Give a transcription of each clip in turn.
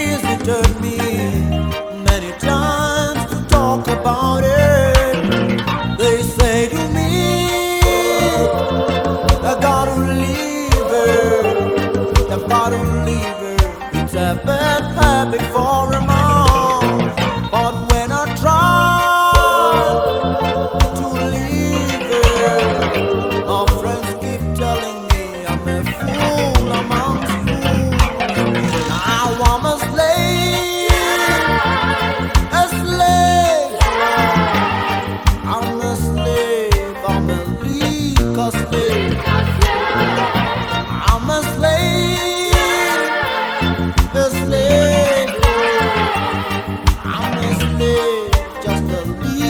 years it me many times to talk about it. you.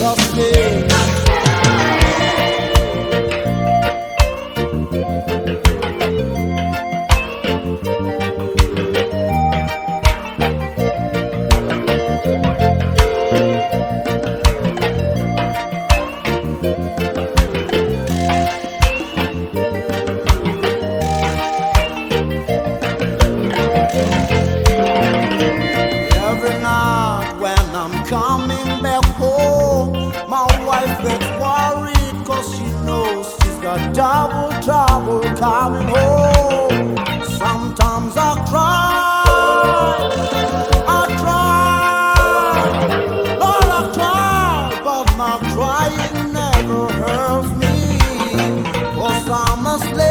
someday double trouble coming home. Oh. Sometimes I cry, I cry, Lord, I cry, but my crying never hurts me. Cause I'm a slave.